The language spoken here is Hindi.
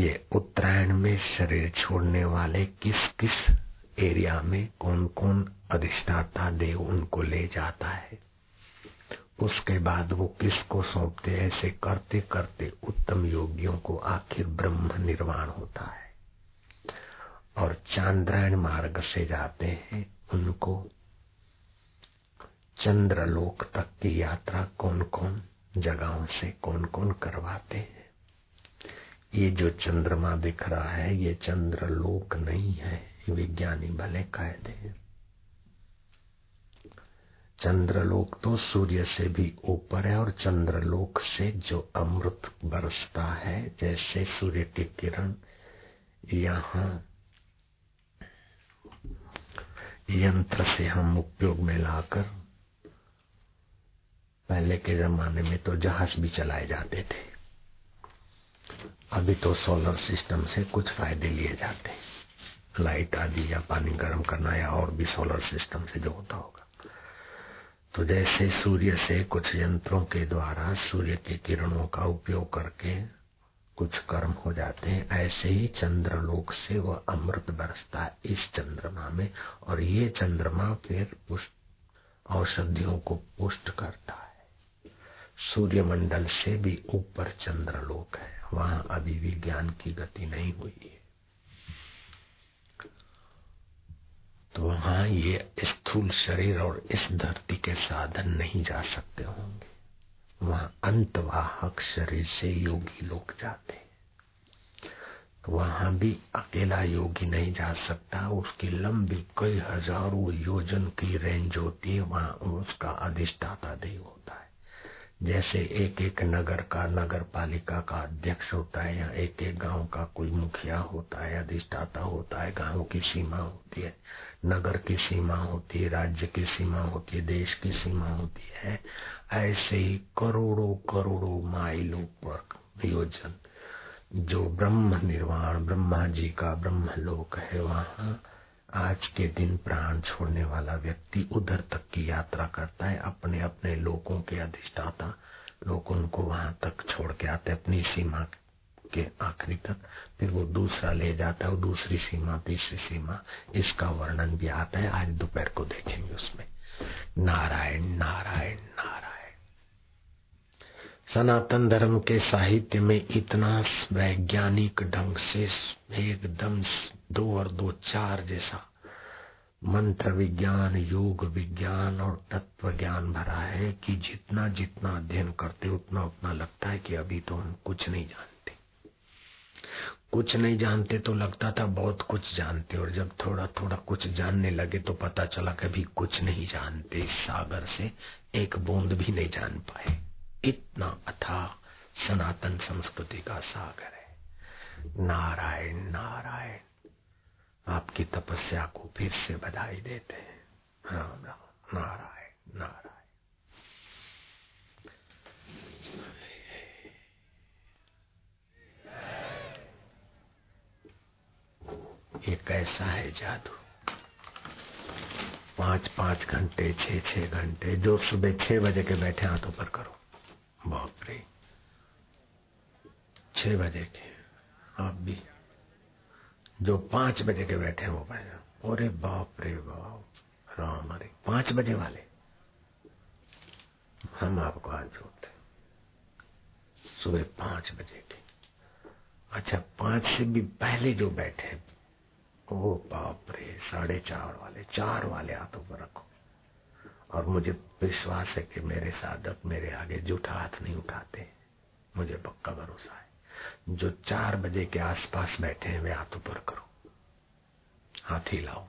ये उत्तरायण में शरीर छोड़ने वाले किस किस एरिया में कौन कौन अधिष्ठाता देव उनको ले जाता है? उसके बाद वो किसको सौंपते ऐसे करते करते उत्तम योगियों को आखिर ब्रह्म निर्वाण होता है। और चांद्रायण मार्ग से जाते हैं उनको। चंद्रलोक तक की यात्रा कौन कौन जगहों से कौन कौन करवाते हैं? ये जो चंद्रमा दिख रहा है, ये चंद्रलोक नहीं है विज्ञानी भले कहते हैं चंद्रलोक तो सूर्य से भी ऊपर है और चंद्रलोक से जो अमृत बरसता है, जैसे सूर्य की किरण यहाँ यंत्र से हम उपयोग में लाकर पहले के जमाने में तो जहाज़ भी चलाए जाते थे। अभी तो सोलर सिस्टम से कुछ फ़ायदे लिए जाते हैं। लाइट आदि या पानी गर्म करना या और भी सोलर सिस्टम से जो होता होगा। तो जैसे सूर्य से कुछ यंत्रों के द्वारा सूर्य के किरणों का उपयोग करके कुछ कर्म हो जाते हैं, ऐसे ही चंद्रलोक से वह अमृत बरसता है इस चंद्रमा में, और ये चंद्रमा फिर औषधियों को पुष्ट करता है। सूर्यमंडल से भी ऊपर चंद्रलोक है। वहाँ अभी भी ज्ञान की गति नहीं हुई है। तो वहाँ ये स्थूल शरीर और इस धरती के साधन नहीं जा सकते होंगे। वहाँ अंतवाहक शरीर से योगी लोग जाते तो वहाँ भी अकेला योगी नहीं जा सकता, उसकी लंबी कई हज़ारों योजन की रेंज होती है, वहाँ उसका अधिष्ठाता देव होता है। जैसे एक एक नगर का नगर पालिका का अध्यक्ष होता है या एक एक गाँव का कोई मुखिया होता है, अधिष्ठाता होता है, गाँव की सीमा होती है, नगर की सीमा होती है, राज्य की सीमा होती है, देश की सीमा होती है, ऐसे ही करोड़ों करोड़ों माइलों पर योजन जो ब्रह्म निर्वाण, ब्रह्मा जी का ब्रह्म लोक है, वहाँ आज के दिन प्राण छोड़ने वाला व्यक्ति उधर तक की यात्रा करता है, अपने अपने लोगों के अधिष्ठाता, लोग उनको वहाँ तक छोड़ के आते अपनी सीमा के आखिरी तक। फिर वो दूसरा ले जाता है दूसरी सीमा, तीसरी सीमा, इसका वर्णन भी आता है, आज दोपहर को देखेंगे उसमें। नारायण नारायण नारायण। सनातन धर्म के साहित्य में इतना वैज्ञानिक ढंग से एकदम दो और दो चार जैसा मंत्र विज्ञान, योग विज्ञान और तत्व ज्ञान भरा है कि जितना जितना अध्ययन करते उतना उतना लगता है कि अभी तो हम कुछ नहीं जानते। कुछ नहीं जानते तो लगता था बहुत कुछ जानते और जब थोड़ा थोड़ा कुछ जानने लगे तो पता चला कि अभी कुछ नहीं जानते। सागर से एक बूंद भी नहीं जान पाए। इतना अथा सनातन संस्कृति का सागर है। नारायण नारायण, आपकी तपस्या को फिर से बधाई देते हैं। राम राम, नारायण नारायण। ये कैसा है जादू? पाँच पाँच घंटे छह छह घंटे, जो सुबह छह बजे के बैठे हाथों पर करो। बाप रे छह बजे के आप भी। जो पाँच बजे के बैठे हो भाई अरे बाप रे बाप। राम अरे पाँच बजे वाले। हम आपको आज जोड़ते सुबह पाँच बजे के। अच्छा पाँच से भी पहले जो बैठे ओ बाप रे, साढ़े चार वाले चार वाले हाथों पर रखो। और मुझे विश्वास है कि मेरे साधक मेरे आगे जूठा हाथ नहीं उठाते। मुझे पक्का भरोसा है। जो चार बजे के आसपास बैठे हैं, वे हाथ ऊपर करो। हाथ ही लाओ